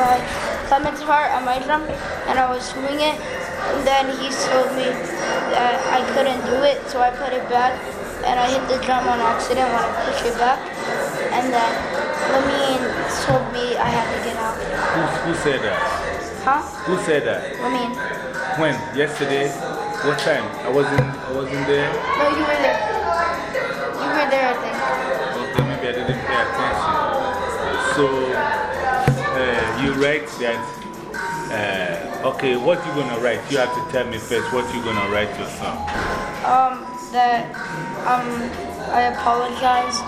my Clement's part on my drum, and I was swinging it. And then he told me that I couldn't do it, so I put it back, and I hit the drum on accident when I pushed it back. And then Lamine told me I had to get out. Who, who said that? Huh? Who said that? Lamine. When? Yesterday? What time? I wasn't, I wasn't there. No, you were there. You were there, I think. Okay, maybe I didn't pay attention. So, you write that. Uh, okay, what you gonna write? You have to tell me first what you gonna write your song. Um, that um, I apologize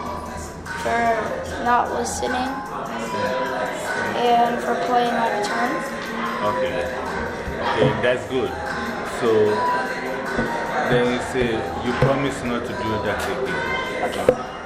for not listening and for playing out of turn. Okay. Okay, that's good. So, then you say, you promise not to do that again. Okay.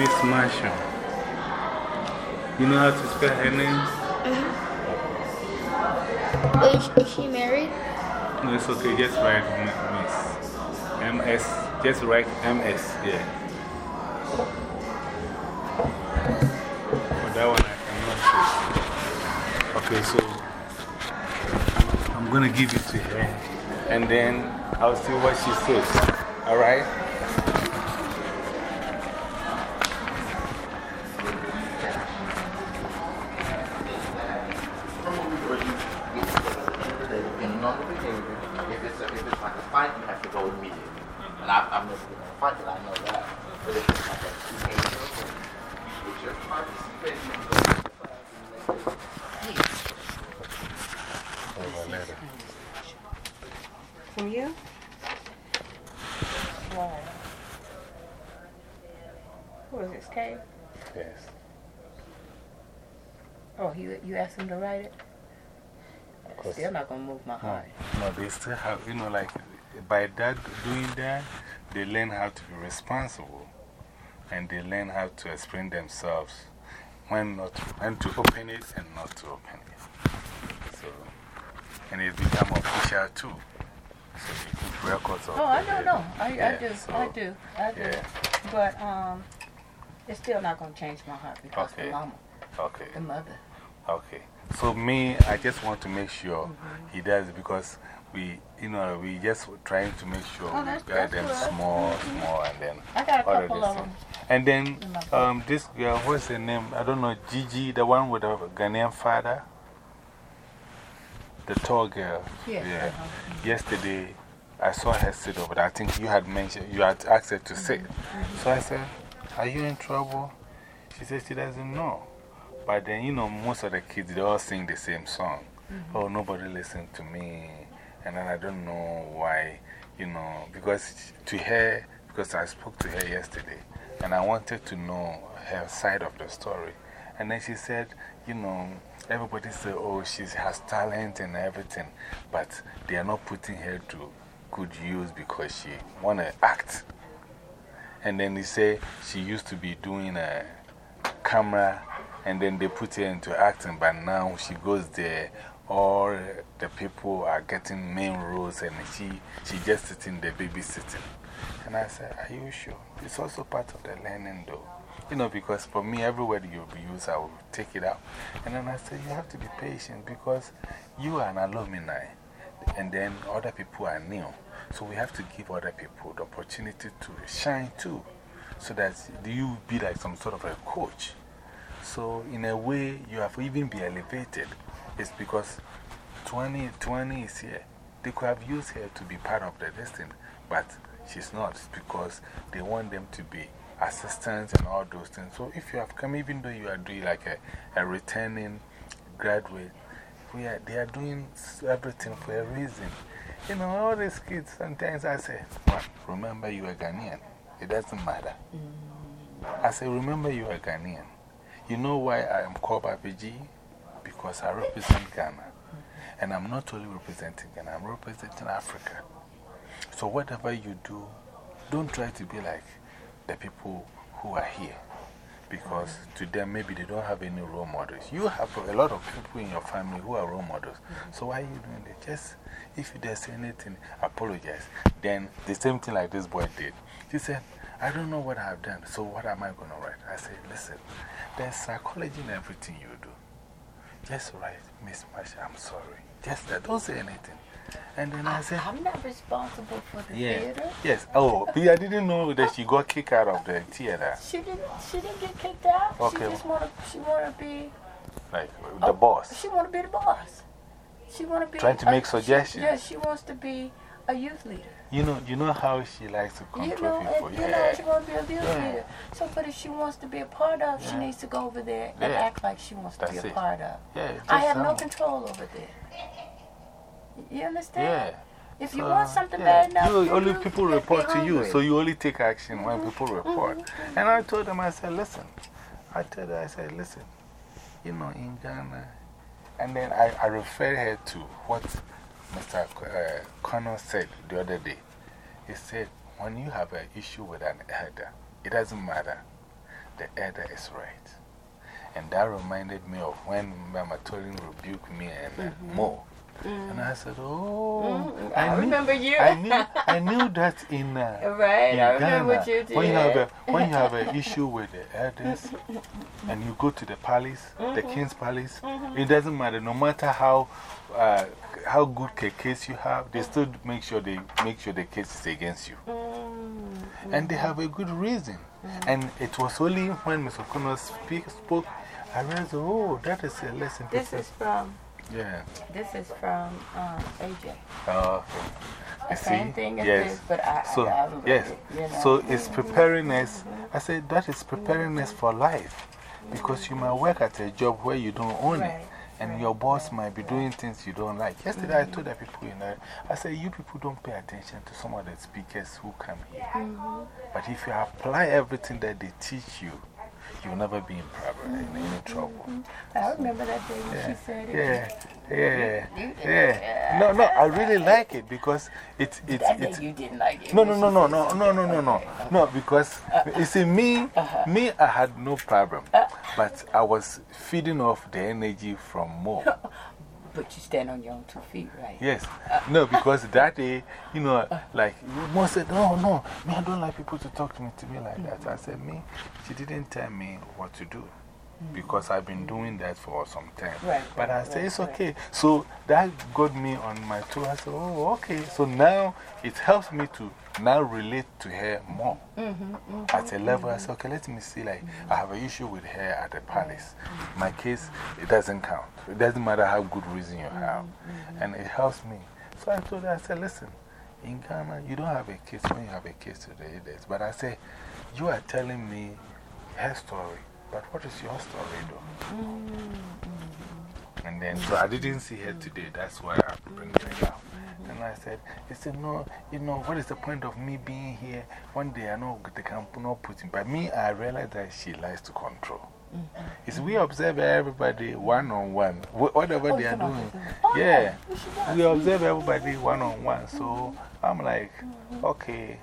Miss Marshall. You know how to spell her name? Wait, is- is she married? No, it's okay. Just write Miss. MS. Just write MS. Yeah. For that one, I cannot see. Okay, so I'm going to give it to her. And then I'll see what she says. All right? From you? Why? Who is this, Kay? Yes. Oh, you, you asked him to write it? course. Still not going to move my No, heart. no, they still have, you know, like by that, doing that, they learn how to be responsible and they learn how to explain themselves when, not, when to open it and not to open it. And it become official too. So you keep records of Oh, I don't know. I, I do. so- I do. I do. Yeah, But um, it's still not going to change my heart because Okay. the mama, okay. the mother. Okay. So, me, I just want to make sure he does because we, you know, we just trying to make sure Oh, we that's them good. small, small, and then. I got a all couple of them. And then in my book. um, this girl, what's her name? I don't know, Gigi, the one with the Ghanaian father? The tall girl. Yes, Yeah. Yesterday, I saw her sit over there. I think you had mentioned, you had asked her to mm-hmm. sit. So I said, Are you in trouble? She said she doesn't know. But then, you know, most of the kids, they all sing the same song. Mm-hmm. Oh, nobody listened to me. And then I don't know why, you know, because to her, because I spoke to her yesterday and I wanted to know her side of the story. And then she said, you know, everybody said, oh, she has talent and everything, but they are not putting her to good use because she want to act. And then they say she used to be doing a camera and then they put her into acting, but now she goes there, all the people are getting main roles and she, she just sitting there babysitting. And I said, Are you sure? It's also part of the learning, though. You know, because for me, every word you use, I will take it out. And then I said, You have to be patient because you are an alumni and then other people are new. So we have to give other people the opportunity to shine too. So that you be like some sort of a coach. So, in a way, you have even been elevated. It's because 2020 is here. they could have used her to be part of the destiny, but she's not because they want them to be assistants and all those things. So if you have come, even though you are doing like a, a returning graduate, we are, they are doing everything for a reason. You know, all these kids, sometimes I say, well, remember you are Ghanaian. It doesn't matter. Mm. I say, remember you are Ghanaian. You know why I am called Babiji? Because I represent Ghana. Mm-hmm. And I'm not only representing Ghana, I'm representing Africa. So whatever you do, don't try to be like the people who are here. Because to them, maybe they don't have any role models. You have a lot of people in your family who are role models. Mm-hmm. So why are you doing that? Just, if there's anything, apologize. Then the same thing like this boy did. He said, I don't know what I've done, so what am I going to write? I said, listen, there's psychology in everything you do. Just write, Miss Masha, I'm sorry. Just don't say anything. And then I ah, said, I'm not responsible for the yeah, theater. yes. Oh, but I didn't know that she got kicked out of the theater. She didn't, she didn't get kicked out. Okay. She just want to, she want to be, Like the boss. she want to be the boss. She want to be. Trying to a- make she- suggestions. Yeah, she wants to be a youth leader. You know, you know how she likes to control You know, people. and, you know, Yeah. she want to be a Yeah. leader. So, but if she wants to be a part of, she needs to go over there and act like she wants to be a part of. Yeah, I have no control over there. You understand? Yeah. If you want something bad enough, You, only people report to you, so you only take action when Mm-hmm. people report. And I told them, I said, listen, I told her, I said, listen, you know, in Ghana, and then I, I referred her to what Mr. Uh, Connor said the other day. He said, when you have an issue with an elder, it doesn't matter. The elder is right. And that reminded me of when Mama Torin rebuked me and uh, Mo. And I said, Oh, Mm-hmm. I knew- remember you. I knew, I knew that in, uh, Right, in I remember Ghana, what you did. when you have a when you have an issue with the elders and you go to the palace, the Mm-hmm. king's palace, it doesn't matter. No matter how uh, how good a case you have, they still make sure they make sure the case is against you, Mm-hmm. and they have a good reason. And it was only when Mr. Connor speak, spoke, I realized, oh, that is a lesson. This is from, yeah. this is from um, AJ. Oh, okay. You Same see? thing yes. this, but I, So, I, yes. it, you know. So it's preparing us. I said that is preparing us for life. Because you might work at a job where you don't own it. And your boss might be doing things you don't like. Yesterday I told the people in there, I said, You people don't pay attention to some of the speakers who come here. Mm-hmm. But if you apply everything that they teach you, you'll never be in, problem, in any mm-hmm. trouble. Mm-hmm. I remember that day when Yeah, she said it. yeah, yeah, yeah. No, no, I really like it because it, it, That it, you didn't like it. no, no, no, no, no, no, no, no, no. No, because uh-huh. you see, me, uh-huh. me, I had no problem. Uh-huh. But I was feeding off the energy from Mo. But you stand on your own two feet, right? Yes. Uh, no, because that day, you know, uh. like, Mo said, No, no, me, I don't like people to talk to me, to me like mm. that. I said, Me, she didn't tell me what to do. Because I've been doing that for some time. Right, but I right, said, right, It's okay. So that got me on my toe. I said, Oh, okay. So now it helps me to now relate to her more. Mm-hmm, mm-hmm At a level, I mm-hmm. said, Okay, let me see. Like, mm-hmm. I have an issue with her at the palace. My case, it doesn't count. It doesn't matter how good reason you have. And it helps me. So I told her, I said, Listen, in Ghana, you don't have a case when you have a case today. But I said, You are telling me her story. But what is your story, though? And then, so I didn't see her today. That's why I bring her out. And I said, he said, no, you know, what is the point of me being here? One day I know they can not put in. But me, I realized that she likes to control. Is we observe everybody one on one, wh- whatever Oh, they are doing. oh, Yeah, we we observe everybody one on one. So I'm like, okay,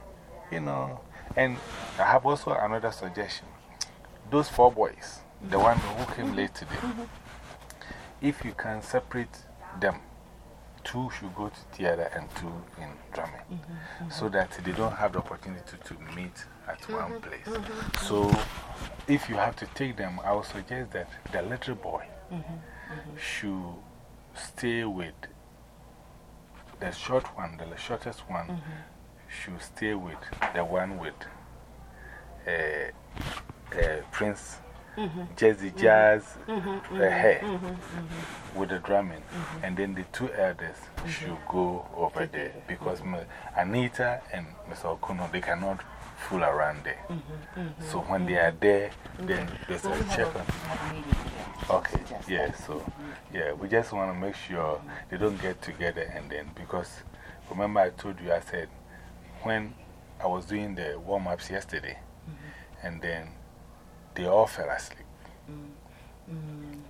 you know. And I have also another suggestion. Those four boys, the mm-hmm. one who came mm-hmm. late today, mm-hmm. if you can separate them, two should go to theater and two in drumming, so that they don't have the opportunity to meet at one place. So if you have to take them, I would suggest that the little boy should stay with the short one, the shortest one should stay with the one with uh, uh, Prince mm-hmm. Jazzy mm-hmm. Jazz uh, mm-hmm, hair with the drumming. And then the two elders should go over there because Anita and Mr. Okuno, they cannot fool around there. So when they are there, then there's a check on. Have a meeting with them. Okay, yeah, so, yeah, we just want to make sure they don't get together and then, because remember I told you, I said, when I was doing the warm ups yesterday, and then they all fell asleep.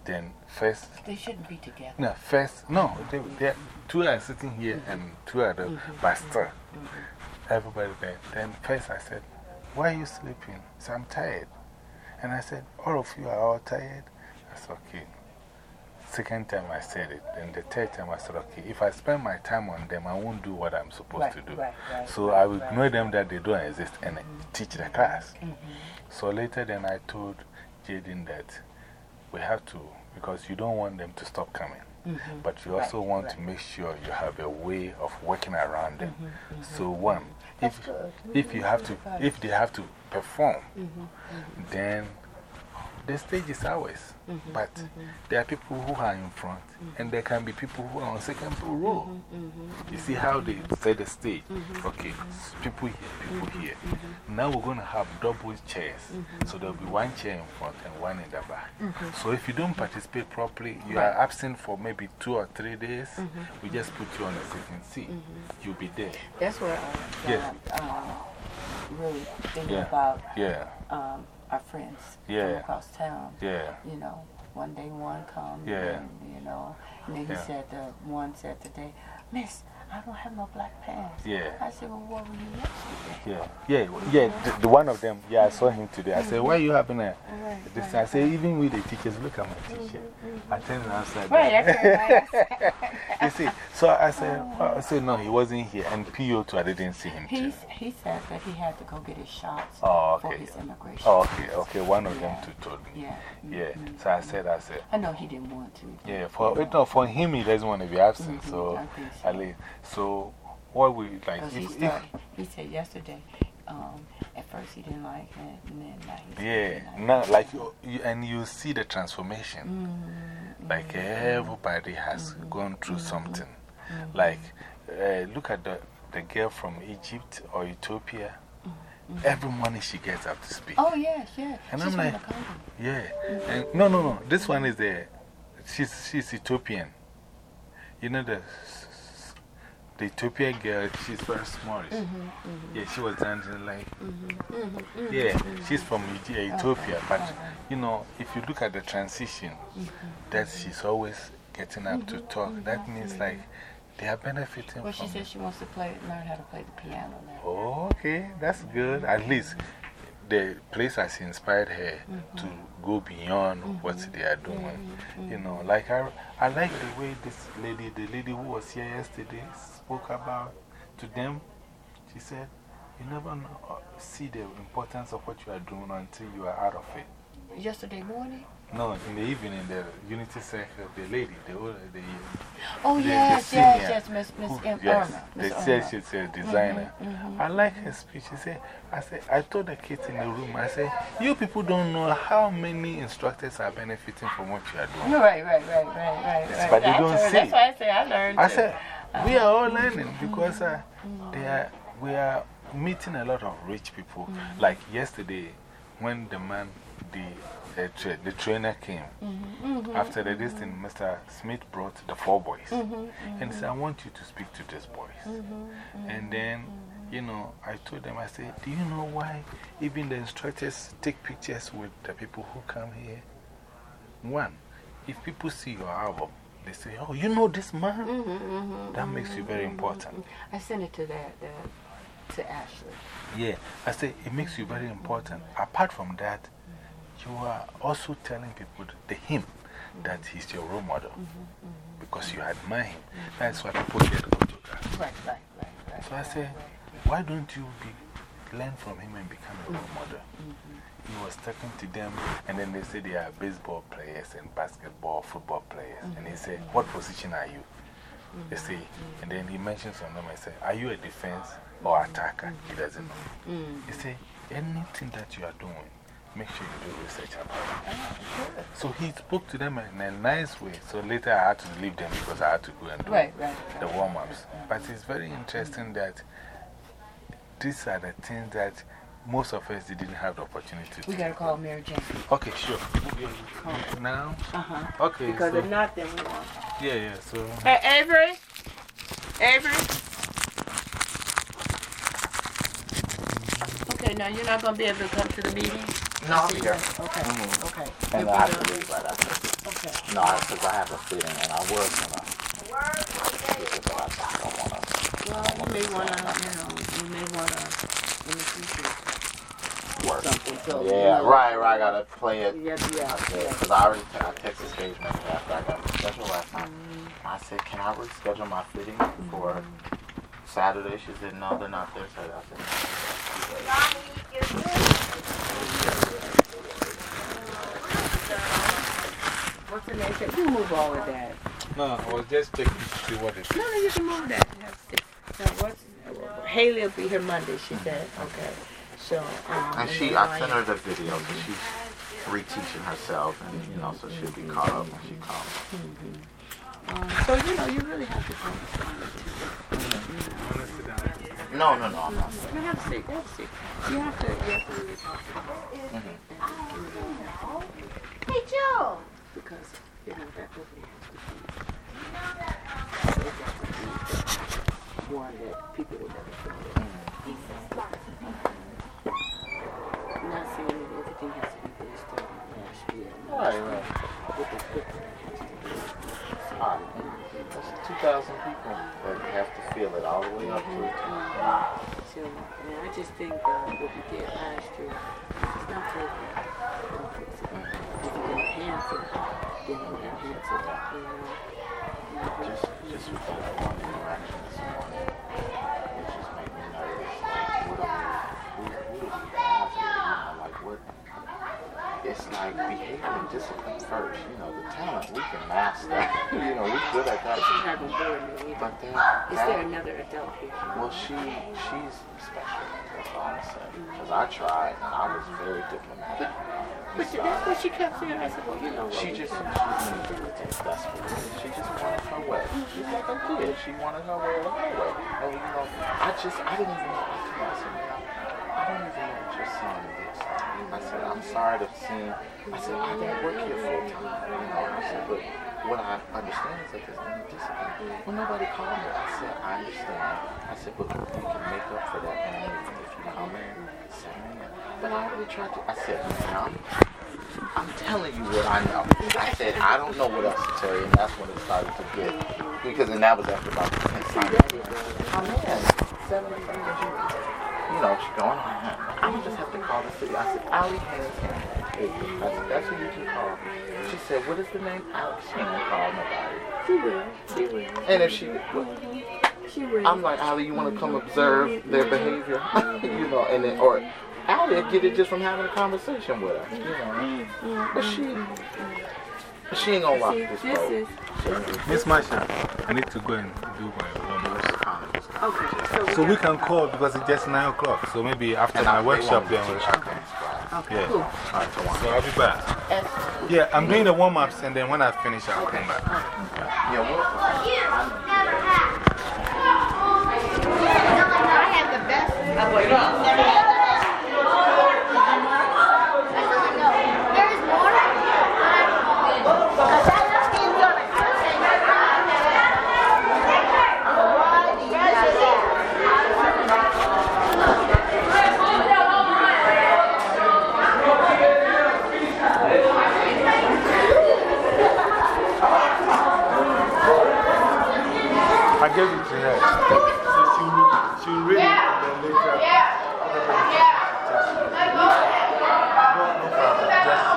Then, first, They shouldn't be together. no, first, no, they, they, two are sitting here and two are there, but still, everybody there. Then, first, I said, Why are you sleeping? So I'm tired. And I said, All of you are all tired? That's Okay. Second time I said it. and the third time I said, Okay, if I spend my time on them, I won't do what I'm supposed Right, to do. right, right, so I will ignore them that they don't exist and teach the class. Mm-hmm. So later, then I told Jaden that we have to, because you don't want them to stop coming. Mm-hmm. But you also want to make sure you have a way of working around them. Mm-hmm, so, one, if, if, you have to, if they have to perform, then the stage is ours. Mm-hmm, but mm-hmm. there are people who are in front, mm-hmm. and there can be people who are on second row. You see how they set the stage? Okay, people here, people here. Now we're going to have double chairs. So there'll be one chair in front and one in the back. So if you don't participate properly, you are absent for maybe two or three days, we just put you on a sitting seat. You'll be there. That's what I'm Yes. um, really thinking Yeah. about Yeah, um, our friends from Yeah. across town. yeah, You know, one day one come. Yeah. and, you know, and then he Yeah. said, the one said today, Miss, I don't have no black pants. yeah. I said, well, what were you yesterday? Yeah, yeah, yeah. The, the one of them, yeah, I saw him today. I said, mm-hmm. Why are you having a. Right, This, I said, Even with the teachers, look at my mm-hmm, t shirt. Mm-hmm. I turned around upside Right, down. that's right. You see, so I said, oh, well, I said, No, he wasn't here. And PO too, I didn't see him too. He said that he had to go get his shots Oh, for okay. his immigration. Oh, okay, okay. One of them too told me. Yeah. Yeah. So I said, I said, I know he didn't want to. Yeah, for, no, for him, he doesn't want to be absent. Mhm, So, so. at least, so what we like, he, if, started, he said yesterday, um, at first he didn't like it, and then now he said he yeah, now, like, you, and you see the transformation. Mm, Like mm-hmm. everybody has mm-hmm. gone through something. Like, uh, look at the, the girl from Egypt or Ethiopia. Every morning she gets up to speak. Oh, yes, yes. And She's I'm from like-. Yeah. And no, no, no. This one is the, she's, she's Ethiopian. You know, the, the Ethiopian girl, she's very smallish. Mm-hmm, mm-hmm. Yeah, she was dancing like, mm-hmm, yeah, she's from Eth- Ethiopia. But, you know, if you look at the transition, that she's always getting up to talk, that means like they are benefiting Well, she said she wants to play, learn how to play the piano now. Oh, okay, that's good. At least the place has inspired her to go beyond what they are doing. You know, like I, I like the way this lady, the lady who was here yesterday, spoke about to them. She said, You never uh, see the importance of what you are doing until you are out of it. Yesterday morning? No, in the evening, the unity circle, the lady, the older, the, Oh, the, the yes, senior, yes, yes, Miss, Miss who- M. yes, Irma. they said she's a designer. I like her speech. She said, I said, I told the kids in the room, I said, you people don't know how many instructors are benefiting from what you are doing. Right, right, right, right, right. right. but they I don't see. That's why I say I learned. I said, we are all learning because uh, they are, we are meeting a lot of rich people. Mm-hmm. Like yesterday, when the man, the, uh, tra the trainer came, mm-hmm. Mm-hmm. after the this thing, Mr. Smith brought the four boys. And said, I want you to speak to these boys. And then, you know, I told them, I said, Do you know why even the instructors take pictures with the people who come here? One, if people see your album, they say, Oh, you know this man? Mm-hmm, mm-hmm, that makes you very mm-hmm, important. I sent it to that, the, to Ashley. Yeah, I say it makes you very important. Apart from that, you are also telling people, the him, that he's your role model. Because you admire him. That's why people get autographs. Right, right, right, right. So I say, why don't you be, learn from him and become a role model? He was talking to them, and then they said they are baseball players and basketball, football players. And he said, What position are you? They mm-hmm. say, mm-hmm. and then he mentions some of them. I said, Are you a defense or attacker? He mm-hmm. doesn't know. He said, Anything that you are doing, make sure you do research about it. Ah, so he spoke to them in a nice way. So later I had to leave them because I had to go and do Right, right. the warm ups. But it's very interesting that these are the things that most of us didn't have the opportunity to. We got to call Mary Jane. Okay, sure. Now? Uh huh. Okay. Because so, if not, then we won't. yeah, yeah. So, Hey, Avery? Avery? Okay, now you're not going to be able to come to the meeting? No, I'll be here. Okay, Mhm. okay. And You'll I have to leave right after. Okay. No, because I have a fitting and I was gonna. But I don't wanna. Well, you may want to, you know, you may want to, in the future, Work. something. So, you Yeah, know, right, right. I gotta play it. Yeah, yeah, yeah. Because I already I texted stage manager after I got the schedule last time. Mm-hmm. I said, can I reschedule my fitting for mm-hmm. Saturday? She said, no, they're not there. So I said, no. What's the name? Say, You move all of that. no, I was just checking to see what it is. No, no, you can move that. Now, what's, Haley will be here Monday, she said. Okay. So, um. And she, then I sent her the uh, video. So she's reteaching herself, and you know, so she'll be caught up when she comes. Mm-hmm. Um, so, you know, you really have to focus on it. No, no, no, I'm not. You have to see, you have to see. You have to, you have to really talk about it. Mm-hmm. Hey, Joe. Because, you know, that really has to be. it has to be One that people will never forget. Mm-hmm. I'm not saying that everything has to be based on last year. Right, right. The, the, Alright. That's 2,000 people that have to feel it all the way up to it. So, I mean, I just think uh, what we did last year is not for it. If you can enhance it, then you enhance it. You know? Just, just with that one interaction this morning, it just made me nervous. Like, what are we, who, who do we have here? You know, like, what? It's like behavior and discipline first. You know, the talent, we can master. you know, we're good at that. She's not going to bore me either. But then, Is there another adult here? well, she, she's special. That's all I'm saying. Because I tried, and I was very diplomatic. But but that's what she kept saying. I said, well, you know what? She just, she's manipulative. That's what it is. She just wanted her way. She's like a kid. She wanted her way or her way. And you know, I just, I didn't even know. I said, "Ma'am, I don't even know your son looks. I said, I'm sorry to see. I said, I don't work here full time. You know, I said, but what I understand is that there's no discipline. Well, nobody called me. I said, I understand. I said, but you can make up for that in if you come in, me in. But I already tried to. I said, ma'am. I'm telling you what I know. I said, I don't know what else to tell you, and that's when it started to get. Because then that was after about the 10th time. I'm in. Seven years. You know, she's going, on. I'm going to just have to call the city. I said, Allie Haynes. I said, that's who you can call. She said, what is the name? Allie. She ain't gonna call nobody. She will. She will. And if she, She will. I'm like, Allie, you want to come observe their behavior? you know, and then, or Allie will get it just from having a conversation with her. You know. Mm, mm, but she, mm, she ain't gonna rock See, this this boat. Miss Marsha, I need to go and do my warm ups. Okay. So we can call because it's just 9 o'clock. So maybe after my workshop, then we'll to have teach them. Okay. Yeah. Cool. All right, so one. I'll be back. Yeah, I'm doing the warm ups and then when I finish, I'll come back. Yeah, well, There's gave it to her. So she, she read it and then later. No, no problem. Just.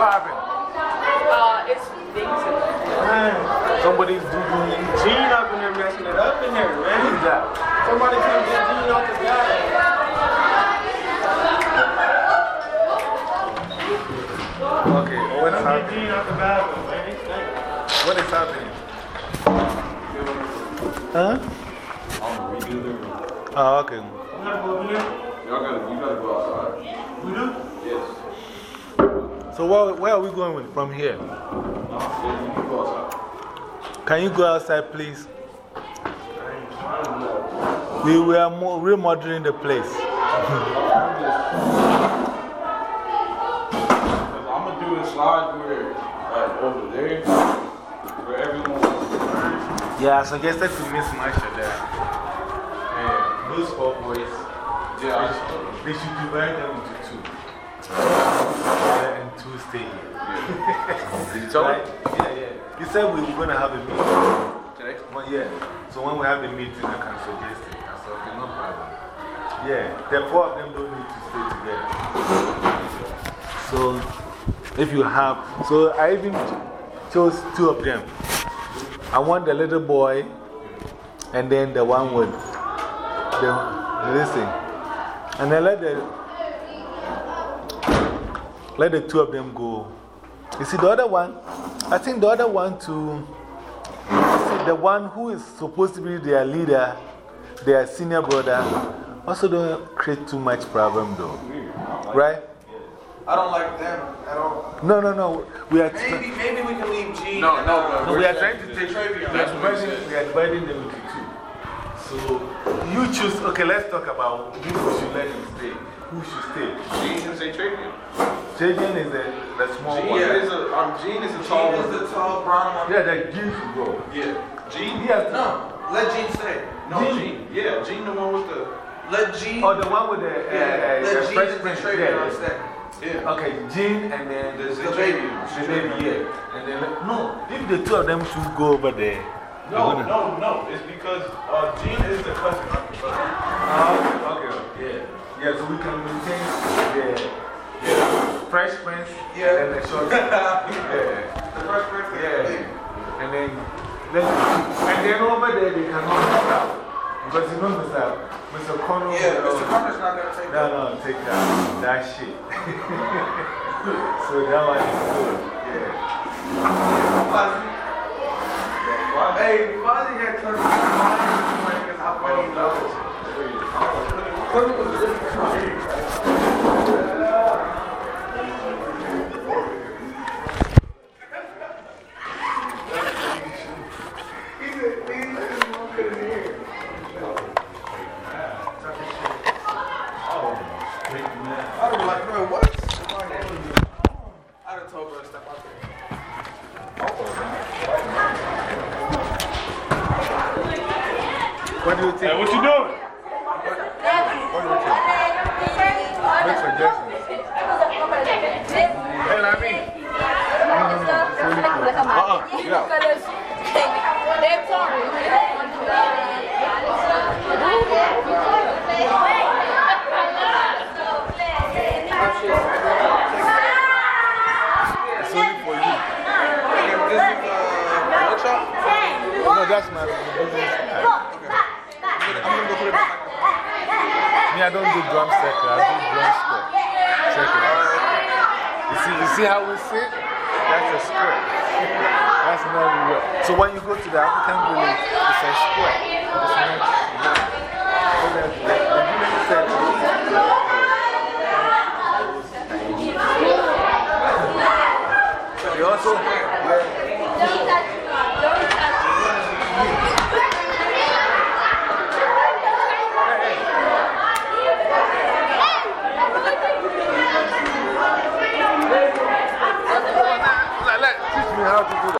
What happened? Uh, it's things. Man, somebody's doing Gene up in there messing it up in there, man. Who's that? Somebody come get Gene off the guy. What is happening? Huh? Oh, okay. you gotta go outside. We do? Yes. So, where, where are we going with, from here? Can you go outside, please? We mo remodeling the place. I'm gonna do a slide where, like, over there, where everyone Yeah, I suggested to Miss Marsha that uh, those four boys, Yeah. they should divide them into two. Yeah, and two stay here. Did you tell her? Yeah, yeah. He said we were going to have a meeting. Today? Well, yeah. So when we have a meeting, I can suggest it. I said, okay, no problem. Yeah, the four of them don't need to stay together. So if you have, so I even chose two of them. I want the little boy and then the one with the, the listen. And then let the, let the two of them go. You see, the other one, I think the other one too. The one who is supposed to be their leader, their senior brother, also don't create too much problem though. Right? I don't like them at all. No, no, no. We are, Maybe, maybe we can leave G. No, no, but no, we are trying to take, we Travion. are dividing, we are dividing them into two. So you choose, okay, let's talk about who should let him stay. Who should stay? Gene can say Travion. Jaden is the, the small Gene one. is a, um, Gene is a tall Gene one. is the tall brown one. Yeah, the G should go. Yeah. Gene? He has No, let Gene stay. No, Gene. Gene. Yeah, Gene the one with the. Let Gene. Oh, the one with the, uh, yeah, uh, let the Gene and Prince. Travion Yeah. stay. Yeah. Okay, Jean and then The- the, the baby. The baby, yeah. And then, no, if the two of them should go over there. No, they're no, no. It's because uh, Gene is the cousin of the brother. Oh, okay, yeah. Yeah, so we can maintain the, the Fresh Prince Yeah. and the short. yeah. The first person. Yeah. And then, then, and then over there they cannot miss out. Because you know, Mr. Mr. Connell. Yeah, Mr. Carter's not going to take that. No, no, take that, that shit. so that one is good. Yeah. Hey, why Fuzzy had turned because how funny he knows. I'd have been like, bro, what? I'd have told her to step out there. What you? Hey, what you doing? What do you think? Make suggestions. Hey, Lami. No, no, no. It's only for. Get out. They're sorry. It's only for you. This is uh, workshop. No, that's my business. I'm going to go put it back. Me, I don't do drum circle. I do drum square. Circle. You see, you see how we sit? That's a square. That's not real. So when you go to the African village, it's a square. It's not round. So the, also, yeah, let, teach me how to do that.